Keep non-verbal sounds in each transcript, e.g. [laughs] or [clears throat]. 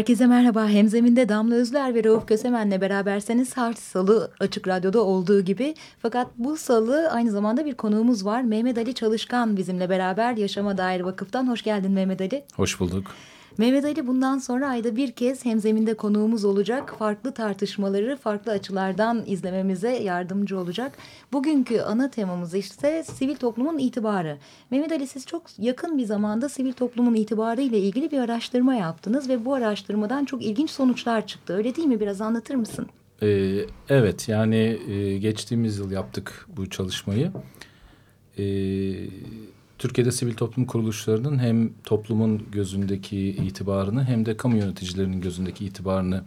Herkese merhaba. Hemzeminde Damla Özler ve Rauf Kösemen'le beraberseniz her salı Açık Radyo'da olduğu gibi. Fakat bu salı aynı zamanda bir konuğumuz var. Mehmet Ali Çalışkan bizimle beraber Yaşama Dair Vakıf'tan. Hoş geldin Mehmet Ali. Hoş bulduk. Mehmet Ali bundan sonra ayda bir kez hemzeminde konuğumuz olacak. Farklı tartışmaları farklı açılardan izlememize yardımcı olacak. Bugünkü ana temamız ise sivil toplumun itibarı. Mehmet Ali siz çok yakın bir zamanda sivil toplumun itibarı ile ilgili bir araştırma yaptınız ve bu araştırmadan çok ilginç sonuçlar çıktı. Öyle değil mi? Biraz anlatır mısın? Ee, evet yani e, geçtiğimiz yıl yaptık bu çalışmayı. Ee, Türkiye'de sivil toplum kuruluşlarının hem toplumun gözündeki itibarını hem de kamu yöneticilerinin gözündeki itibarını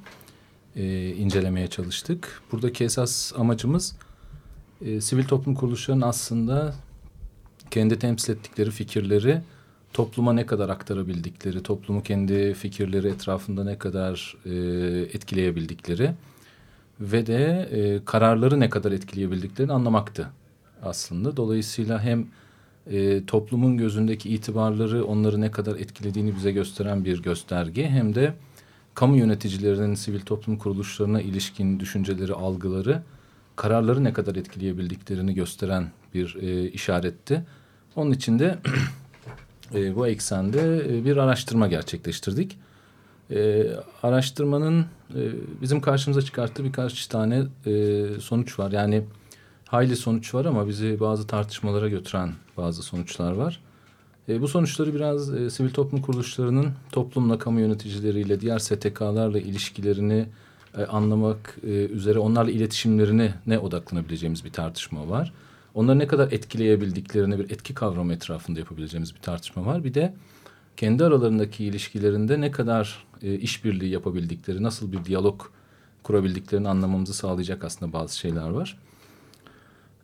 e, incelemeye çalıştık. Buradaki esas amacımız e, sivil toplum kuruluşlarının aslında kendi temsil ettikleri fikirleri topluma ne kadar aktarabildikleri, toplumu kendi fikirleri etrafında ne kadar e, etkileyebildikleri ve de e, kararları ne kadar etkileyebildiklerini anlamaktı aslında. Dolayısıyla hem e, toplumun gözündeki itibarları onları ne kadar etkilediğini bize gösteren bir gösterge hem de kamu yöneticilerinin sivil toplum kuruluşlarına ilişkin düşünceleri, algıları, kararları ne kadar etkileyebildiklerini gösteren bir e, işaretti. Onun için de [clears throat] e, bu eksende e, bir araştırma gerçekleştirdik. E, araştırmanın e, bizim karşımıza çıkarttığı birkaç tane e, sonuç var. Yani hayli sonuç var ama bizi bazı tartışmalara götüren bazı sonuçlar var. E, bu sonuçları biraz e, sivil toplum kuruluşlarının toplumla, kamu yöneticileriyle, diğer STK'larla ilişkilerini e, anlamak e, üzere onlarla iletişimlerini ne odaklanabileceğimiz bir tartışma var. Onları ne kadar etkileyebildiklerini bir etki kavramı etrafında yapabileceğimiz bir tartışma var. Bir de kendi aralarındaki ilişkilerinde ne kadar e, işbirliği yapabildikleri, nasıl bir diyalog kurabildiklerini anlamamızı sağlayacak aslında bazı şeyler var.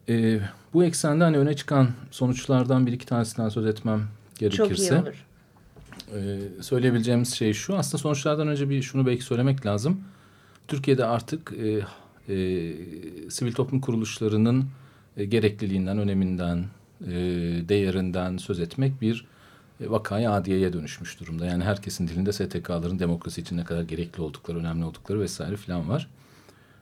E, bu eksende hani öne çıkan sonuçlardan bir iki tanesinden söz etmem gerekirse. Çok iyi olur. E, söyleyebileceğimiz şey şu. Aslında sonuçlardan önce bir şunu belki söylemek lazım. Türkiye'de artık e, e, sivil toplum kuruluşlarının e, gerekliliğinden, öneminden, e, değerinden söz etmek bir e, vakaya adiyeye dönüşmüş durumda. Yani herkesin dilinde STK'ların demokrasi için ne kadar gerekli oldukları, önemli oldukları vesaire filan var.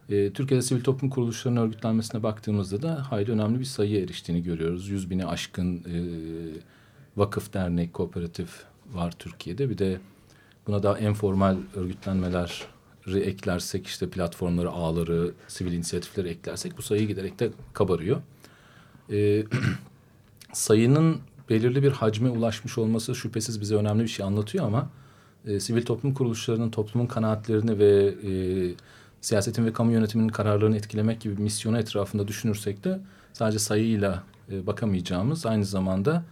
E, Türkiye'de sivil toplum kuruluşlarının örgütlenmesine baktığımızda da hayli önemli bir sayıya eriştiğini görüyoruz. Yüz bine aşkın e, vakıf, dernek, kooperatif var Türkiye'de. Bir de buna daha informal örgütlenmeler eklersek işte platformları, ağları, sivil inisiyatifleri eklersek bu sayı giderek de kabarıyor. E, [clears throat] sayının belirli bir hacme ulaşmış olması şüphesiz bize önemli bir şey anlatıyor ama e, sivil toplum kuruluşlarının toplumun kanaatlerini ve e, siyasetin ve kamu yönetiminin kararlarını etkilemek gibi misyonu etrafında düşünürsek de sadece sayıyla e, bakamayacağımız aynı zamanda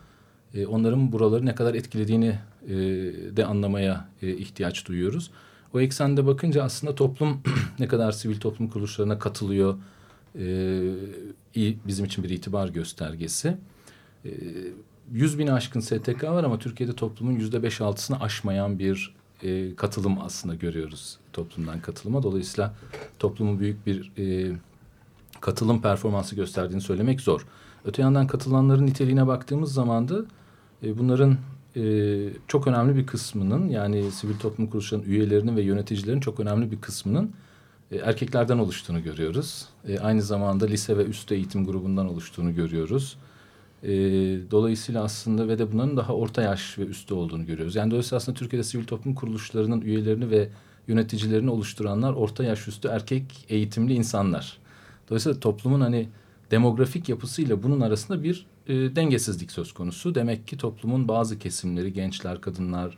e, onların buraları ne kadar etkilediğini e, de anlamaya e, ihtiyaç duyuyoruz. O eksende bakınca aslında toplum [clears throat] ne kadar sivil toplum kuruluşlarına katılıyor e, bizim için bir itibar göstergesi. E, 100 bin aşkın STK var ama Türkiye'de toplumun yüzde beş altısını aşmayan bir e, katılım aslında görüyoruz toplumdan katılıma. Dolayısıyla toplumun büyük bir e, katılım performansı gösterdiğini söylemek zor. Öte yandan katılanların niteliğine baktığımız zaman da e, bunların e, çok önemli bir kısmının yani sivil toplum kuruluşlarının üyelerinin ve yöneticilerin çok önemli bir kısmının e, erkeklerden oluştuğunu görüyoruz. E, aynı zamanda lise ve üst eğitim grubundan oluştuğunu görüyoruz. E, dolayısıyla aslında ve de bunların daha orta yaş ve üstü olduğunu görüyoruz. Yani dolayısıyla aslında Türkiye'de sivil toplum kuruluşlarının üyelerini ve yöneticilerini oluşturanlar orta yaş üstü erkek eğitimli insanlar. Dolayısıyla toplumun hani demografik yapısıyla bunun arasında bir e, dengesizlik söz konusu. Demek ki toplumun bazı kesimleri, gençler, kadınlar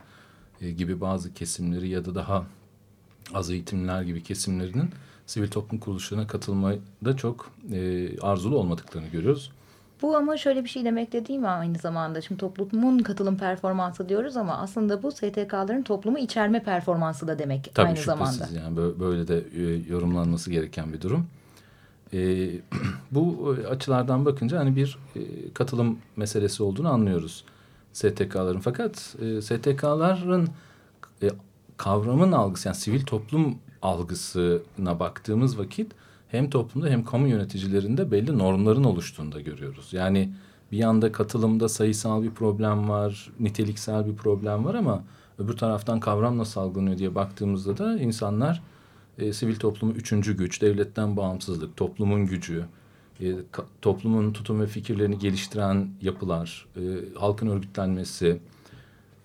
e, gibi bazı kesimleri ya da daha az eğitimler gibi kesimlerinin sivil toplum kuruluşlarına katılmayı da çok e, arzulu olmadıklarını görüyoruz. Bu ama şöyle bir şey demek de değil mi aynı zamanda? Şimdi toplumun katılım performansı diyoruz ama aslında bu STK'ların toplumu içerme performansı da demek Tabii aynı şüphesiz zamanda. yani böyle de e, yorumlanması gereken bir durum. E, [clears throat] bu açılardan bakınca hani bir e, katılım meselesi olduğunu anlıyoruz STK'ların. Fakat e, STK'ların e, kavramın algısı yani sivil toplum algısına baktığımız vakit hem toplumda hem kamu yöneticilerinde belli normların oluştuğunu da görüyoruz. Yani bir yanda katılımda sayısal bir problem var, niteliksel bir problem var ama öbür taraftan kavram nasıl algılanıyor diye baktığımızda da insanlar e, sivil toplumu üçüncü güç, devletten bağımsızlık, toplumun gücü, e, toplumun tutum ve fikirlerini geliştiren yapılar, e, halkın örgütlenmesi,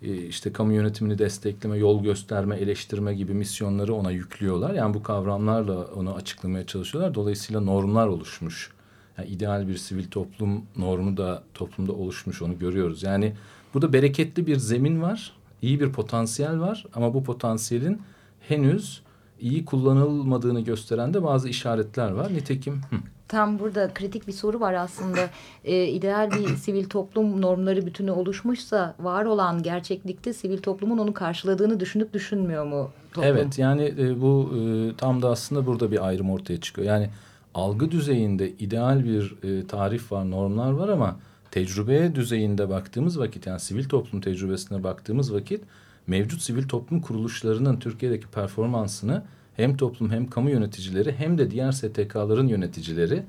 işte kamu yönetimini destekleme, yol gösterme, eleştirme gibi misyonları ona yüklüyorlar. Yani bu kavramlarla onu açıklamaya çalışıyorlar. Dolayısıyla normlar oluşmuş. Yani ideal bir sivil toplum normu da toplumda oluşmuş onu görüyoruz. Yani burada bereketli bir zemin var, iyi bir potansiyel var ama bu potansiyelin henüz iyi kullanılmadığını gösteren de bazı işaretler var. Nitekim... Hı. Tam burada kritik bir soru var aslında. [laughs] Ee, ideal bir sivil toplum normları bütünü oluşmuşsa var olan gerçeklikte sivil toplumun onu karşıladığını düşünüp düşünmüyor mu toplum? Evet yani e, bu e, tam da aslında burada bir ayrım ortaya çıkıyor. Yani algı düzeyinde ideal bir e, tarif var, normlar var ama tecrübe düzeyinde baktığımız vakit yani sivil toplum tecrübesine baktığımız vakit mevcut sivil toplum kuruluşlarının Türkiye'deki performansını hem toplum hem kamu yöneticileri hem de diğer STK'ların yöneticileri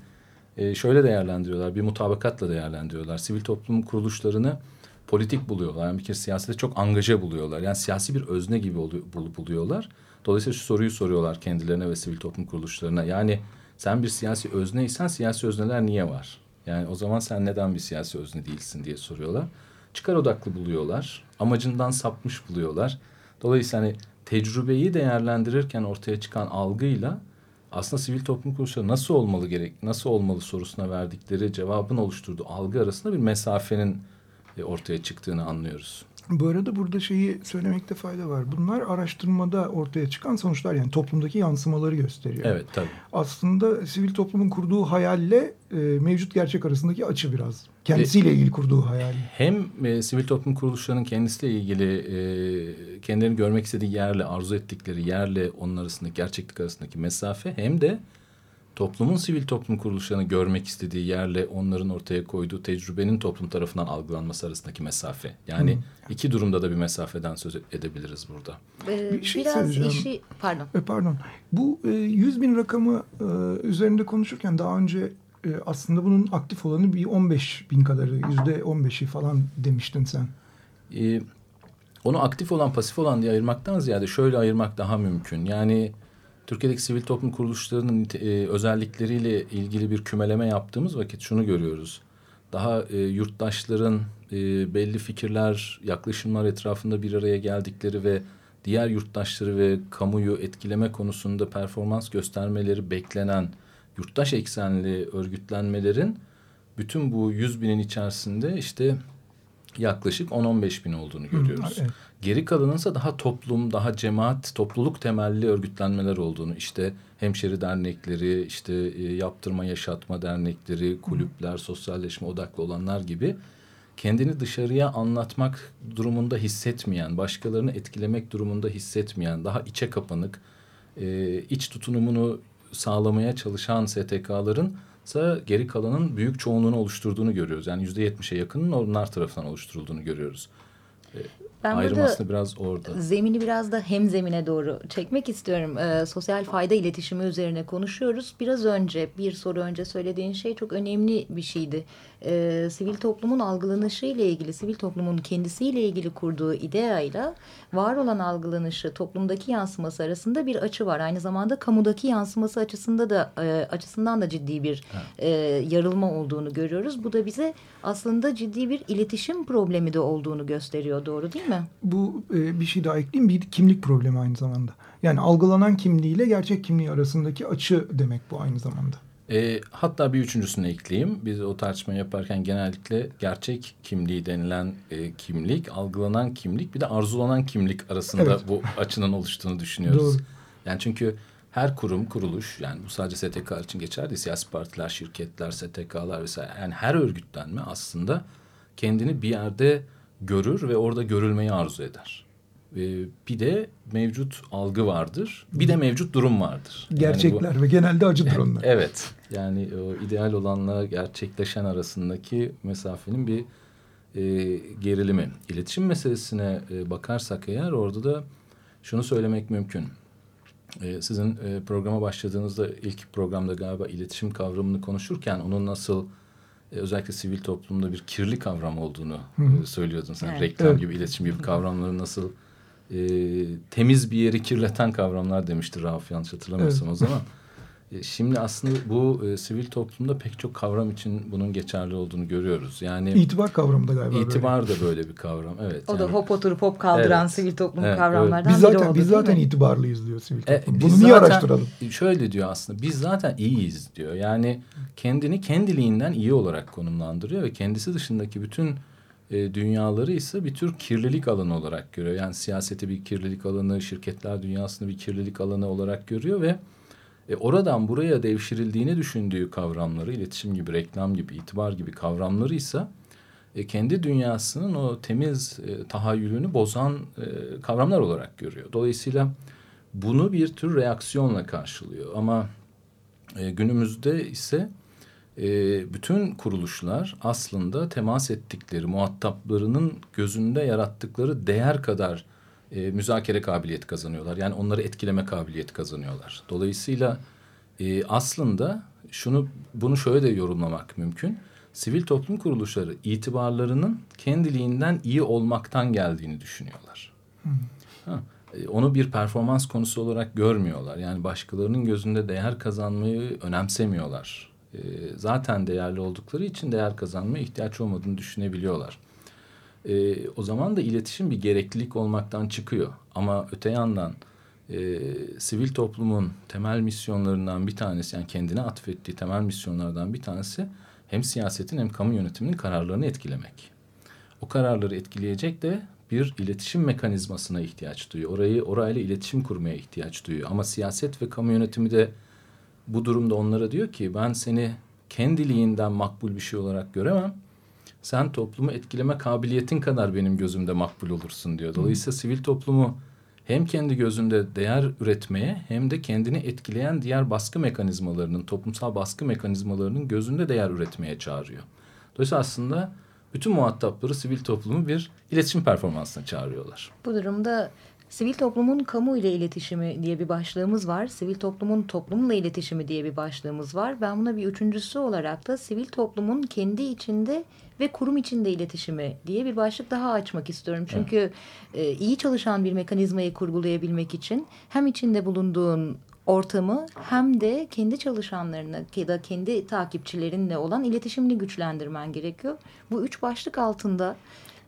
e, şöyle değerlendiriyorlar. Bir mutabakatla değerlendiriyorlar. Sivil toplum kuruluşlarını politik buluyorlar. Yani bir kere siyasete çok angaja buluyorlar. Yani siyasi bir özne gibi buluyorlar. Dolayısıyla şu soruyu soruyorlar kendilerine ve sivil toplum kuruluşlarına. Yani sen bir siyasi özneysen siyasi özneler niye var? Yani o zaman sen neden bir siyasi özne değilsin diye soruyorlar. Çıkar odaklı buluyorlar. Amacından sapmış buluyorlar. Dolayısıyla hani tecrübeyi değerlendirirken ortaya çıkan algıyla aslında sivil toplum kuruluşları nasıl olmalı gerek, nasıl olmalı sorusuna verdikleri cevabın oluşturduğu algı arasında bir mesafenin e, ortaya çıktığını anlıyoruz. Bu arada burada şeyi söylemekte fayda var. Bunlar araştırmada ortaya çıkan sonuçlar yani toplumdaki yansımaları gösteriyor. Evet tabii. Aslında sivil toplumun kurduğu hayalle e, mevcut gerçek arasındaki açı biraz. Kendisiyle ilgili kurduğu hayal. Hem e, sivil toplum kuruluşlarının kendisiyle ilgili e, kendilerini görmek istediği yerle, arzu ettikleri yerle onun arasındaki gerçeklik arasındaki mesafe hem de toplumun sivil toplum kuruluşlarını görmek istediği yerle onların ortaya koyduğu tecrübenin toplum tarafından algılanması arasındaki mesafe. Yani hmm. iki durumda da bir mesafeden söz edebiliriz burada. Ee, bir şey biraz işi pardon. E, pardon. Bu e, 100 bin rakamı e, üzerinde konuşurken daha önce e, aslında bunun aktif olanı bir 15 bin kadarı yüzde 15'i falan demiştin sen. E, onu aktif olan pasif olan diye ayırmaktan ziyade şöyle ayırmak daha mümkün. Yani Türkiye'deki sivil toplum kuruluşlarının e, özellikleriyle ilgili bir kümeleme yaptığımız vakit şunu görüyoruz. Daha e, yurttaşların e, belli fikirler, yaklaşımlar etrafında bir araya geldikleri ve diğer yurttaşları ve kamuyu etkileme konusunda performans göstermeleri beklenen yurttaş eksenli örgütlenmelerin bütün bu yüz binin içerisinde işte yaklaşık 10-15 bin olduğunu görüyoruz. Hı, evet. Geri kalanınsa daha toplum, daha cemaat, topluluk temelli örgütlenmeler olduğunu işte hemşeri dernekleri, işte e, yaptırma yaşatma dernekleri, kulüpler, Hı. sosyalleşme odaklı olanlar gibi kendini dışarıya anlatmak durumunda hissetmeyen, başkalarını etkilemek durumunda hissetmeyen, daha içe kapanık, e, iç tutunumunu sağlamaya çalışan STK'ların ise geri kalanın büyük çoğunluğunu oluşturduğunu görüyoruz. Yani yüzde yetmişe yakının onlar tarafından oluşturulduğunu görüyoruz. Ben Ayrım aslında biraz orada. Zemini biraz da hem zemine doğru çekmek istiyorum. Ee, sosyal fayda iletişimi üzerine konuşuyoruz. Biraz önce bir soru önce söylediğin şey çok önemli bir şeydi. Ee, sivil toplumun algılanışı ile ilgili, sivil toplumun kendisiyle ilgili kurduğu ideayla var olan algılanışı, toplumdaki yansıması arasında bir açı var. Aynı zamanda kamudaki yansıması açısında da e, açısından da ciddi bir e, yarılma olduğunu görüyoruz. Bu da bize aslında ciddi bir iletişim problemi de olduğunu gösteriyor. Doğru değil mi? Bu e, bir şey daha ekleyeyim. Bir kimlik problemi aynı zamanda. Yani algılanan kimliğiyle gerçek kimliği arasındaki açı demek bu aynı zamanda. E, hatta bir üçüncüsünü ekleyeyim. Biz o tartışma yaparken genellikle gerçek kimliği denilen e, kimlik, algılanan kimlik bir de arzulanan kimlik arasında evet. bu açının oluştuğunu düşünüyoruz. Doğru. Yani çünkü her kurum, kuruluş yani bu sadece STK için geçer değil. Siyasi partiler, şirketler, STK'lar vesaire. Yani her örgütlenme aslında kendini bir yerde görür ve orada görülmeyi arzu eder. Ee, bir de mevcut algı vardır. Bir de mevcut durum vardır. Gerçekler yani bu, ve genelde acıdır onlar. [laughs] evet. Yani o ideal olanla gerçekleşen arasındaki mesafenin bir e, gerilimi. İletişim meselesine e, bakarsak eğer orada da şunu söylemek mümkün. E, sizin e, programa başladığınızda ilk programda galiba iletişim kavramını konuşurken onun nasıl özellikle sivil toplumda bir kirli kavram olduğunu e, söylüyordun sen. Evet. Reklam Evet. gibi, iletişim gibi kavramları nasıl e, temiz bir yeri kirleten kavramlar demişti Rauf yanlış hatırlamıyorsam o zaman. [laughs] E, Şimdi aslında bu e, sivil toplumda pek çok kavram için bunun geçerli olduğunu görüyoruz. Yani İtibar kavramı da galiba böyle. itibar da böyle bir kavram. Evet. O da yani- hop oturup hop kaldıran Evet. sivil toplum Evet, kavramlardan Biz biri zaten oldu biz zaten mi? itibarlıyız diyor sivil E, toplum. biz Bunu niye araştıralım? Şöyle diyor aslında biz zaten iyiyiz diyor. Yani kendini kendiliğinden iyi olarak konumlandırıyor ve kendisi dışındaki bütün e, dünyaları ise bir tür kirlilik alanı olarak görüyor. Yani siyaseti bir kirlilik alanı, şirketler dünyasını bir kirlilik alanı olarak görüyor ve e, oradan buraya devşirildiğini düşündüğü kavramları, iletişim gibi, reklam gibi, itibar gibi kavramları ise e, kendi dünyasının o temiz e, tahayyülünü bozan e, kavramlar olarak görüyor. Dolayısıyla bunu bir tür reaksiyonla karşılıyor. Ama e, günümüzde ise e, bütün kuruluşlar aslında temas ettikleri muhataplarının gözünde yarattıkları değer kadar e, müzakere kabiliyeti kazanıyorlar. Yani onları etkileme kabiliyeti kazanıyorlar. Dolayısıyla e, aslında şunu bunu şöyle de yorumlamak mümkün. Sivil toplum kuruluşları itibarlarının kendiliğinden iyi olmaktan geldiğini düşünüyorlar. Ha, e, onu bir performans konusu olarak görmüyorlar. Yani başkalarının gözünde değer kazanmayı önemsemiyorlar. E, zaten değerli oldukları için değer kazanmaya ihtiyaç olmadığını düşünebiliyorlar. E, o zaman da iletişim bir gereklilik olmaktan çıkıyor. Ama öte yandan e, sivil toplumun temel misyonlarından bir tanesi yani kendine atfettiği temel misyonlardan bir tanesi hem siyasetin hem kamu yönetiminin kararlarını etkilemek. O kararları etkileyecek de bir iletişim mekanizmasına ihtiyaç duyuyor. Orayı orayla iletişim kurmaya ihtiyaç duyuyor. Ama siyaset ve kamu yönetimi de bu durumda onlara diyor ki ben seni kendiliğinden makbul bir şey olarak göremem. Sen toplumu etkileme kabiliyetin kadar benim gözümde makbul olursun diyor. Dolayısıyla sivil toplumu hem kendi gözünde değer üretmeye hem de kendini etkileyen diğer baskı mekanizmalarının, toplumsal baskı mekanizmalarının gözünde değer üretmeye çağırıyor. Dolayısıyla aslında bütün muhatapları sivil toplumu bir iletişim performansına çağırıyorlar. Bu durumda sivil toplumun kamu ile iletişimi diye bir başlığımız var. Sivil toplumun toplumla iletişimi diye bir başlığımız var. Ben buna bir üçüncüsü olarak da sivil toplumun kendi içinde ve kurum içinde iletişimi diye bir başlık daha açmak istiyorum. Çünkü e, iyi çalışan bir mekanizmayı kurgulayabilmek için hem içinde bulunduğun ortamı hem de kendi çalışanlarına ya da kendi takipçilerinle olan iletişimini güçlendirmen gerekiyor. Bu üç başlık altında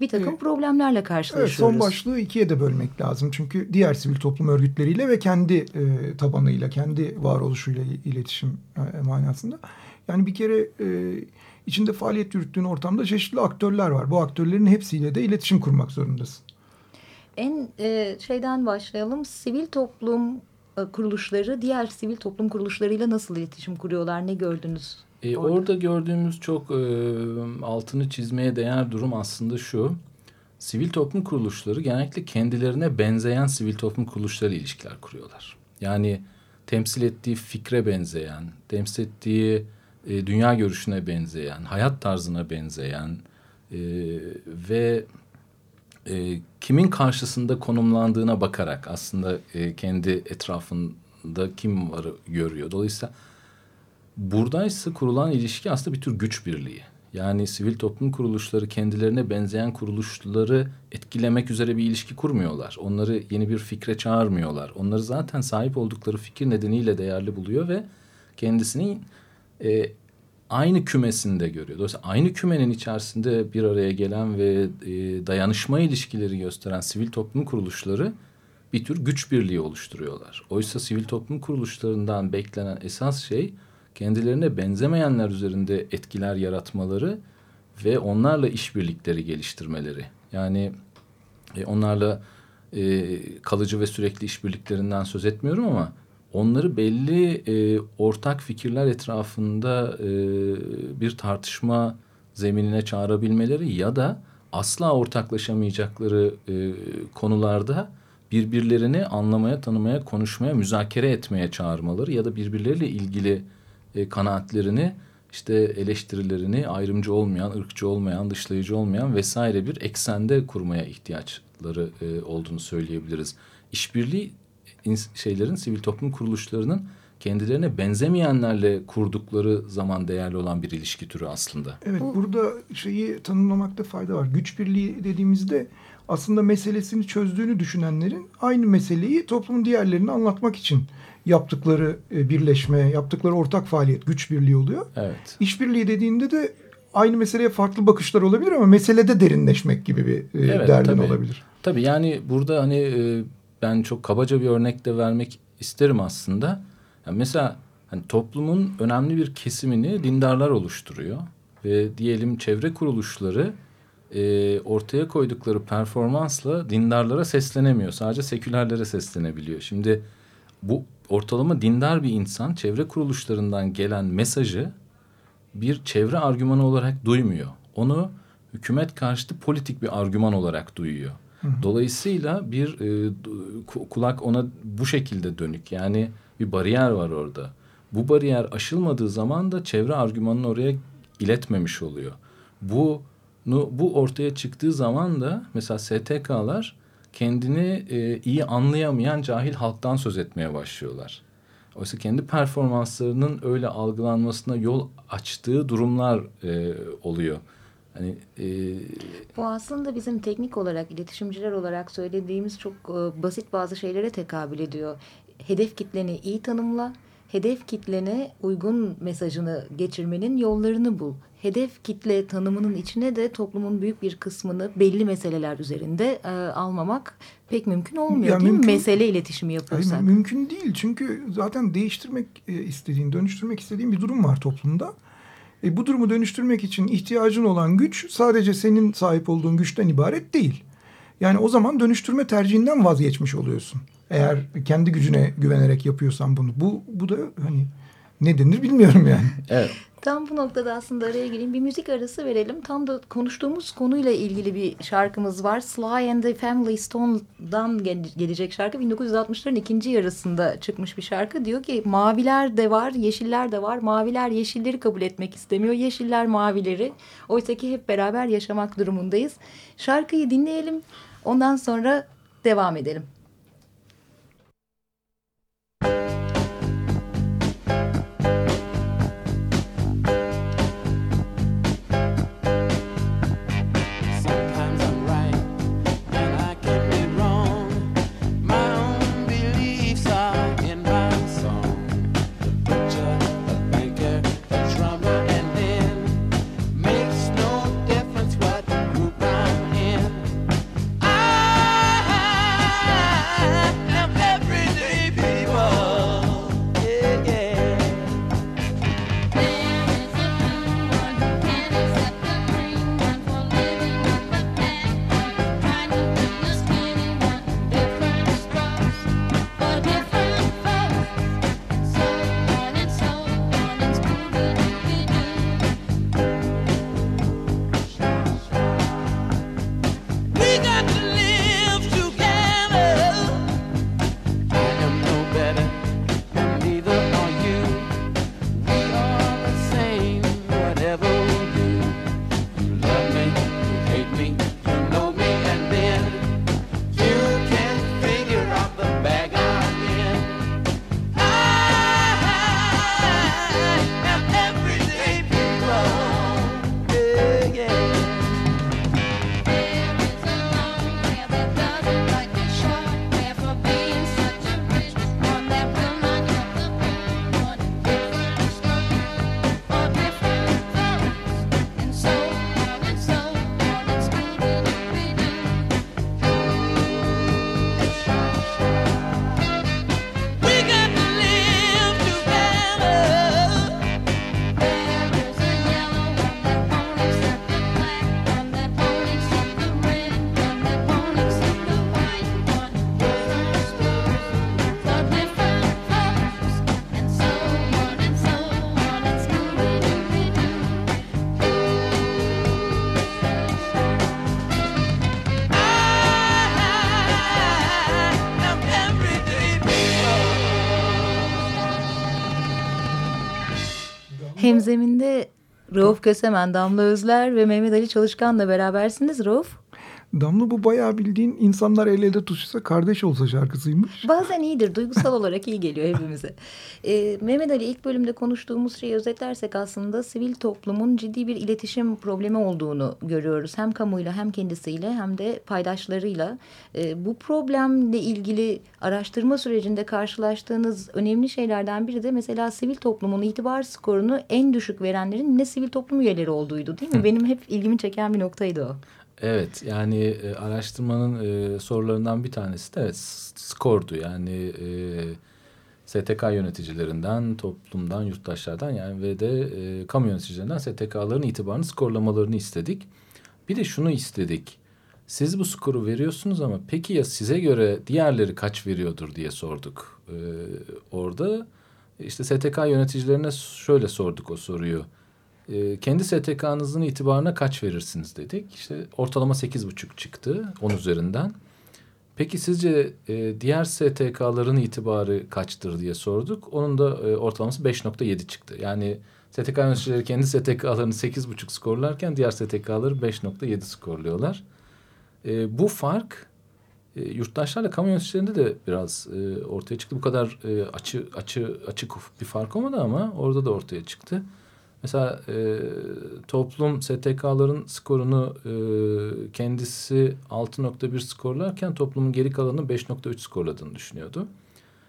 bir takım Evet. problemlerle Evet, karşılaşıyoruz. son başlığı ikiye de bölmek lazım. Çünkü diğer sivil toplum örgütleriyle ve kendi e, tabanıyla, kendi varoluşuyla iletişim e, manasında. Yani bir kere e, içinde faaliyet yürüttüğün ortamda çeşitli aktörler var. Bu aktörlerin hepsiyle de iletişim kurmak zorundasın. En e, şeyden başlayalım. Sivil toplum e, kuruluşları diğer sivil toplum kuruluşlarıyla nasıl iletişim kuruyorlar? Ne gördünüz? E, Orada. orada gördüğümüz çok e, altını çizmeye değer durum aslında şu. Sivil toplum kuruluşları genellikle kendilerine benzeyen sivil toplum kuruluşları ilişkiler kuruyorlar. Yani temsil ettiği fikre benzeyen, temsil ettiği e, dünya görüşüne benzeyen, hayat tarzına benzeyen e, ve e, kimin karşısında konumlandığına bakarak aslında e, kendi etrafında kim var görüyor. Dolayısıyla buradaysa kurulan ilişki aslında bir tür güç birliği. Yani sivil toplum kuruluşları kendilerine benzeyen kuruluşları etkilemek üzere bir ilişki kurmuyorlar. Onları yeni bir fikre çağırmıyorlar. Onları zaten sahip oldukları fikir nedeniyle değerli buluyor ve kendisini e, aynı kümesinde görüyor. Dolayısıyla aynı kümenin içerisinde bir araya gelen ve e, dayanışma ilişkileri gösteren sivil toplum kuruluşları bir tür güç birliği oluşturuyorlar. Oysa sivil toplum kuruluşlarından beklenen esas şey kendilerine benzemeyenler üzerinde etkiler yaratmaları ve onlarla işbirlikleri geliştirmeleri. Yani e, onlarla e, kalıcı ve sürekli işbirliklerinden söz etmiyorum ama onları belli e, ortak fikirler etrafında e, bir tartışma zeminine çağırabilmeleri ya da asla ortaklaşamayacakları e, konularda birbirlerini anlamaya, tanımaya, konuşmaya, müzakere etmeye çağırmaları ya da birbirleriyle ilgili e, kanaatlerini işte eleştirilerini ayrımcı olmayan, ırkçı olmayan, dışlayıcı olmayan vesaire bir eksende kurmaya ihtiyaçları e, olduğunu söyleyebiliriz. İşbirliği şeylerin, sivil toplum kuruluşlarının kendilerine benzemeyenlerle kurdukları zaman değerli olan bir ilişki türü aslında. Evet, burada şeyi tanımlamakta fayda var. Güç birliği dediğimizde aslında meselesini çözdüğünü düşünenlerin aynı meseleyi toplumun diğerlerine anlatmak için yaptıkları e, birleşme, yaptıkları ortak faaliyet güç birliği oluyor. Evet. İşbirliği dediğinde de aynı meseleye farklı bakışlar olabilir ama meselede derinleşmek gibi bir e, evet, derdin tabii. olabilir. Tabii yani burada hani e, ben çok kabaca bir örnek de vermek isterim aslında. Yani mesela hani toplumun önemli bir kesimini dindarlar oluşturuyor ve diyelim çevre kuruluşları e, ortaya koydukları performansla dindarlara seslenemiyor. Sadece sekülerlere seslenebiliyor. Şimdi bu ortalama dindar bir insan çevre kuruluşlarından gelen mesajı bir çevre argümanı olarak duymuyor. Onu hükümet karşıtı politik bir argüman olarak duyuyor. Dolayısıyla bir e, kulak ona bu şekilde dönük. Yani bir bariyer var orada. Bu bariyer aşılmadığı zaman da çevre argümanını oraya iletmemiş oluyor. Bu bu ortaya çıktığı zaman da mesela STK'lar kendini e, iyi anlayamayan cahil halktan söz etmeye başlıyorlar. Oysa kendi performanslarının öyle algılanmasına yol açtığı durumlar e, oluyor. Hani e... bu aslında bizim teknik olarak iletişimciler olarak söylediğimiz çok e, basit bazı şeylere tekabül ediyor. Hedef kitleni iyi tanımla, hedef kitlene uygun mesajını geçirmenin yollarını bul. Hedef kitle tanımının içine de toplumun büyük bir kısmını belli meseleler üzerinde e, almamak pek mümkün olmuyor ya değil mümkün, mi? Mesele iletişimi yapıyorsak. Hayır, mümkün değil çünkü zaten değiştirmek e, istediğin, dönüştürmek istediğin bir durum var toplumda. E, bu durumu dönüştürmek için ihtiyacın olan güç sadece senin sahip olduğun güçten ibaret değil. Yani o zaman dönüştürme tercihinden vazgeçmiş oluyorsun. Eğer kendi gücüne güvenerek yapıyorsan bunu. Bu, bu da hani ne denir bilmiyorum yani. [laughs] Evet. Tam bu noktada aslında araya gireyim. Bir müzik arası verelim. Tam da konuştuğumuz konuyla ilgili bir şarkımız var. Sly and the Family Stone'dan gelecek şarkı. 1960'ların ikinci yarısında çıkmış bir şarkı. Diyor ki maviler de var, yeşiller de var. Maviler yeşilleri kabul etmek istemiyor. Yeşiller mavileri. Oysa ki hep beraber yaşamak durumundayız. Şarkıyı dinleyelim. Ondan sonra devam edelim. Hemzeminde Rauf Kösemen, Damla Özler ve Mehmet Ali Çalışkan'la berabersiniz Rauf. Damla bu bayağı bildiğin insanlar el ele tutuşsa kardeş olsa şarkısıymış. Bazen iyidir. Duygusal olarak iyi geliyor hepimize. Ee, Mehmet Ali ilk bölümde konuştuğumuz şeyi özetlersek aslında sivil toplumun ciddi bir iletişim problemi olduğunu görüyoruz. Hem kamuyla hem kendisiyle hem de paydaşlarıyla. Ee, bu problemle ilgili araştırma sürecinde karşılaştığınız önemli şeylerden biri de mesela sivil toplumun itibar skorunu en düşük verenlerin yine sivil toplum üyeleri olduğuydu değil mi? Benim hep ilgimi çeken bir noktaydı o. Evet yani e, araştırmanın e, sorularından bir tanesi de evet, skordu. Yani e, STK yöneticilerinden, toplumdan, yurttaşlardan yani ve de e, kamu yöneticilerinden STK'ların itibarını skorlamalarını istedik. Bir de şunu istedik. Siz bu skoru veriyorsunuz ama peki ya size göre diğerleri kaç veriyordur diye sorduk. E, orada işte STK yöneticilerine şöyle sorduk o soruyu e, kendi STK'nızın itibarına kaç verirsiniz dedik. İşte ortalama sekiz buçuk çıktı on üzerinden. Peki sizce e, diğer STK'ların itibarı kaçtır diye sorduk. Onun da e, ortalaması 5.7 çıktı. Yani STK yöneticileri kendi STK'larını 8.5 skorlarken diğer STK'ları 5.7 skorluyorlar. E, bu fark e, yurttaşlarla kamu yöneticilerinde de biraz e, ortaya çıktı. Bu kadar e, açı açı açık bir fark olmadı ama orada da ortaya çıktı. Mesela e, toplum STK'ların skorunu e, kendisi 6.1 skorlarken toplumun geri kalanını 5.3 skorladığını düşünüyordu.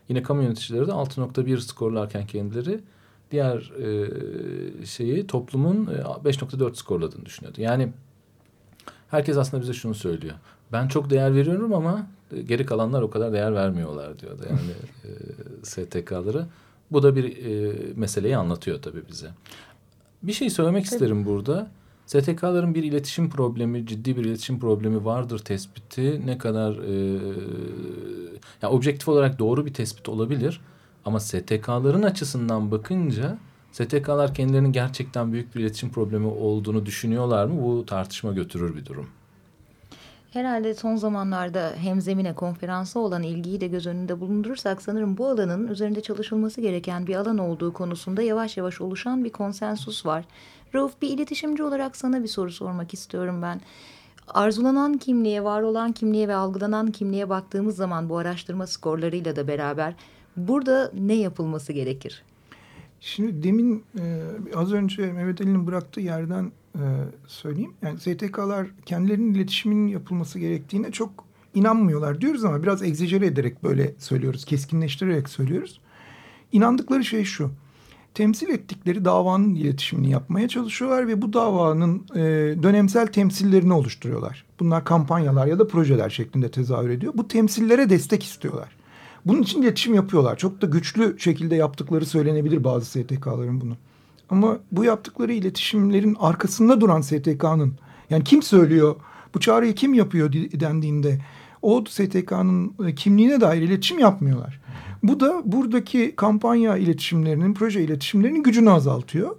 Yine kamu yöneticileri de 6.1 skorlarken kendileri diğer e, şeyi toplumun 5.4 skorladığını düşünüyordu. Yani herkes aslında bize şunu söylüyor. Ben çok değer veriyorum ama geri kalanlar o kadar değer vermiyorlar diyordu yani e, STK'ları. Bu da bir e, meseleyi anlatıyor tabii bize. Bir şey söylemek Tabii. isterim burada. STK'ların bir iletişim problemi, ciddi bir iletişim problemi vardır tespiti ne kadar e, yani objektif olarak doğru bir tespit olabilir. Ama STK'ların açısından bakınca STK'lar kendilerinin gerçekten büyük bir iletişim problemi olduğunu düşünüyorlar mı? Bu tartışma götürür bir durum. Herhalde son zamanlarda hemzemine konferansa olan ilgiyi de göz önünde bulundurursak sanırım bu alanın üzerinde çalışılması gereken bir alan olduğu konusunda yavaş yavaş oluşan bir konsensus var. Rauf bir iletişimci olarak sana bir soru sormak istiyorum ben. Arzulanan kimliğe, var olan kimliğe ve algılanan kimliğe baktığımız zaman bu araştırma skorlarıyla da beraber burada ne yapılması gerekir? Şimdi demin e, az önce Mehmet Ali'nin bıraktığı yerden e, söyleyeyim. Yani STK'lar kendilerinin iletişimin yapılması gerektiğine çok inanmıyorlar diyoruz ama biraz egzecere ederek böyle söylüyoruz. Keskinleştirerek söylüyoruz. İnandıkları şey şu. Temsil ettikleri davanın iletişimini yapmaya çalışıyorlar ve bu davanın e, dönemsel temsillerini oluşturuyorlar. Bunlar kampanyalar ya da projeler şeklinde tezahür ediyor. Bu temsillere destek istiyorlar. Bunun için iletişim yapıyorlar. Çok da güçlü şekilde yaptıkları söylenebilir bazı STK'ların bunu. Ama bu yaptıkları iletişimlerin arkasında duran STK'nın yani kim söylüyor bu çağrıyı kim yapıyor dendiğinde o STK'nın e, kimliğine dair iletişim yapmıyorlar. Bu da buradaki kampanya iletişimlerinin, proje iletişimlerinin gücünü azaltıyor.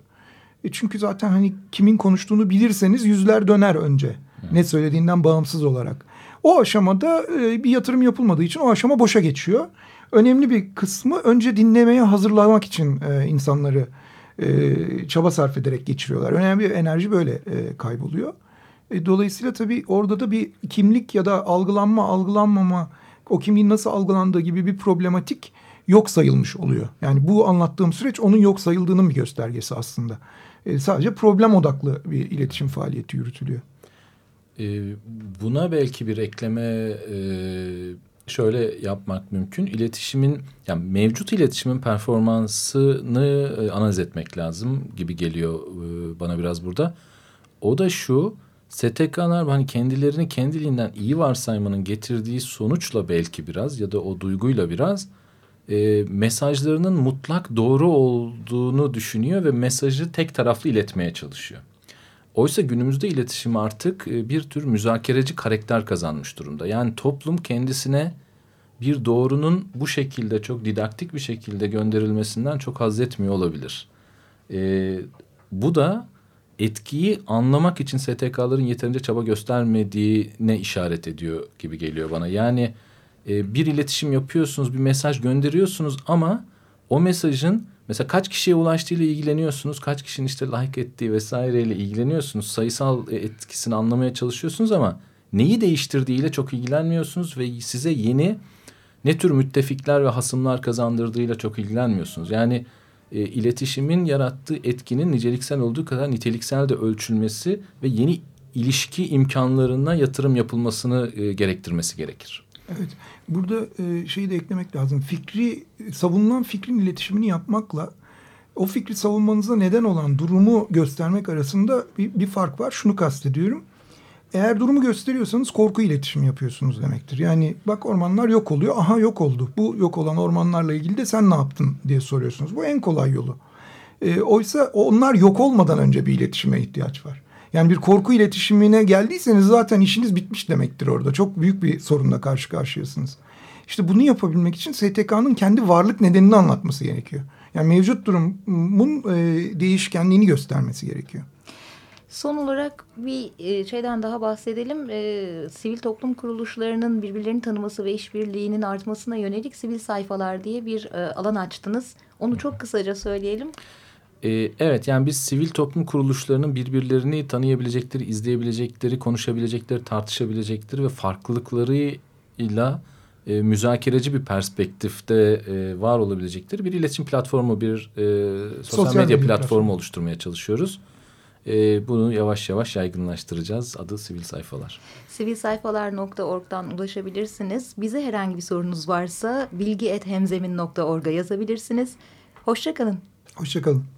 E çünkü zaten hani kimin konuştuğunu bilirseniz yüzler döner önce. Ne söylediğinden bağımsız olarak. O aşamada e, bir yatırım yapılmadığı için o aşama boşa geçiyor. Önemli bir kısmı önce dinlemeye hazırlamak için e, insanları e, çaba sarf ederek geçiriyorlar. Önemli bir enerji böyle kayboluyor. Dolayısıyla tabii orada da bir kimlik ya da algılanma, algılanmama, o kimliğin nasıl algılandığı gibi bir problematik yok sayılmış oluyor. Yani bu anlattığım süreç onun yok sayıldığının bir göstergesi aslında. Sadece problem odaklı bir iletişim faaliyeti yürütülüyor. E, buna belki bir ekleme e, şöyle yapmak mümkün. İletişimin yani mevcut iletişimin performansını e, analiz etmek lazım gibi geliyor e, bana biraz burada. O da şu STK'lar hani kendilerini kendiliğinden iyi varsaymanın getirdiği sonuçla belki biraz ya da o duyguyla biraz e, mesajlarının mutlak doğru olduğunu düşünüyor ve mesajı tek taraflı iletmeye çalışıyor. Oysa günümüzde iletişim artık e, bir tür müzakereci karakter kazanmış durumda. Yani toplum kendisine bir doğrunun bu şekilde çok didaktik bir şekilde gönderilmesinden çok haz etmiyor olabilir. Ee, bu da etkiyi anlamak için STK'ların yeterince çaba göstermediğine işaret ediyor gibi geliyor bana. Yani e, bir iletişim yapıyorsunuz, bir mesaj gönderiyorsunuz ama o mesajın Mesela kaç kişiye ulaştığıyla ilgileniyorsunuz, kaç kişinin işte like ettiği vesaireyle ilgileniyorsunuz. Sayısal etkisini anlamaya çalışıyorsunuz ama neyi değiştirdiğiyle çok ilgilenmiyorsunuz ve size yeni ne tür müttefikler ve hasımlar kazandırdığıyla çok ilgilenmiyorsunuz. Yani e, iletişimin yarattığı etkinin niceliksel olduğu kadar niteliksel de ölçülmesi ve yeni ilişki imkanlarına yatırım yapılmasını e, gerektirmesi gerekir. Evet. Burada e, şeyi de eklemek lazım. Fikri savunulan fikrin iletişimini yapmakla o fikri savunmanıza neden olan durumu göstermek arasında bir, bir fark var. Şunu kastediyorum. Eğer durumu gösteriyorsanız korku iletişimi yapıyorsunuz demektir. Yani bak ormanlar yok oluyor. Aha yok oldu. Bu yok olan ormanlarla ilgili de sen ne yaptın diye soruyorsunuz. Bu en kolay yolu. E, oysa onlar yok olmadan önce bir iletişime ihtiyaç var. Yani bir korku iletişimine geldiyseniz zaten işiniz bitmiş demektir orada. Çok büyük bir sorunla karşı karşıyasınız. İşte bunu yapabilmek için STK'nın kendi varlık nedenini anlatması gerekiyor. Yani mevcut durumun e, değişkenliğini göstermesi gerekiyor. Son olarak bir e, şeyden daha bahsedelim. E, sivil toplum kuruluşlarının birbirlerini tanıması ve işbirliğinin artmasına yönelik sivil sayfalar diye bir e, alan açtınız. Onu çok kısaca söyleyelim. Ee, evet yani biz sivil toplum kuruluşlarının birbirlerini tanıyabilecekleri, izleyebilecekleri, konuşabilecekleri, tartışabilecekleri ve farklılıklarıyla e, müzakereci bir perspektifte e, var olabilecekleri bir iletişim platformu, bir e, sosyal, sosyal medya, medya platformu platform. oluşturmaya çalışıyoruz. E, bunu yavaş yavaş yaygınlaştıracağız. Adı Sivil Sayfalar. Sivilsayfalar.org'dan ulaşabilirsiniz. Bize herhangi bir sorunuz varsa bilgi.hemzemin.org'a yazabilirsiniz. Hoşçakalın. Hoşçakalın.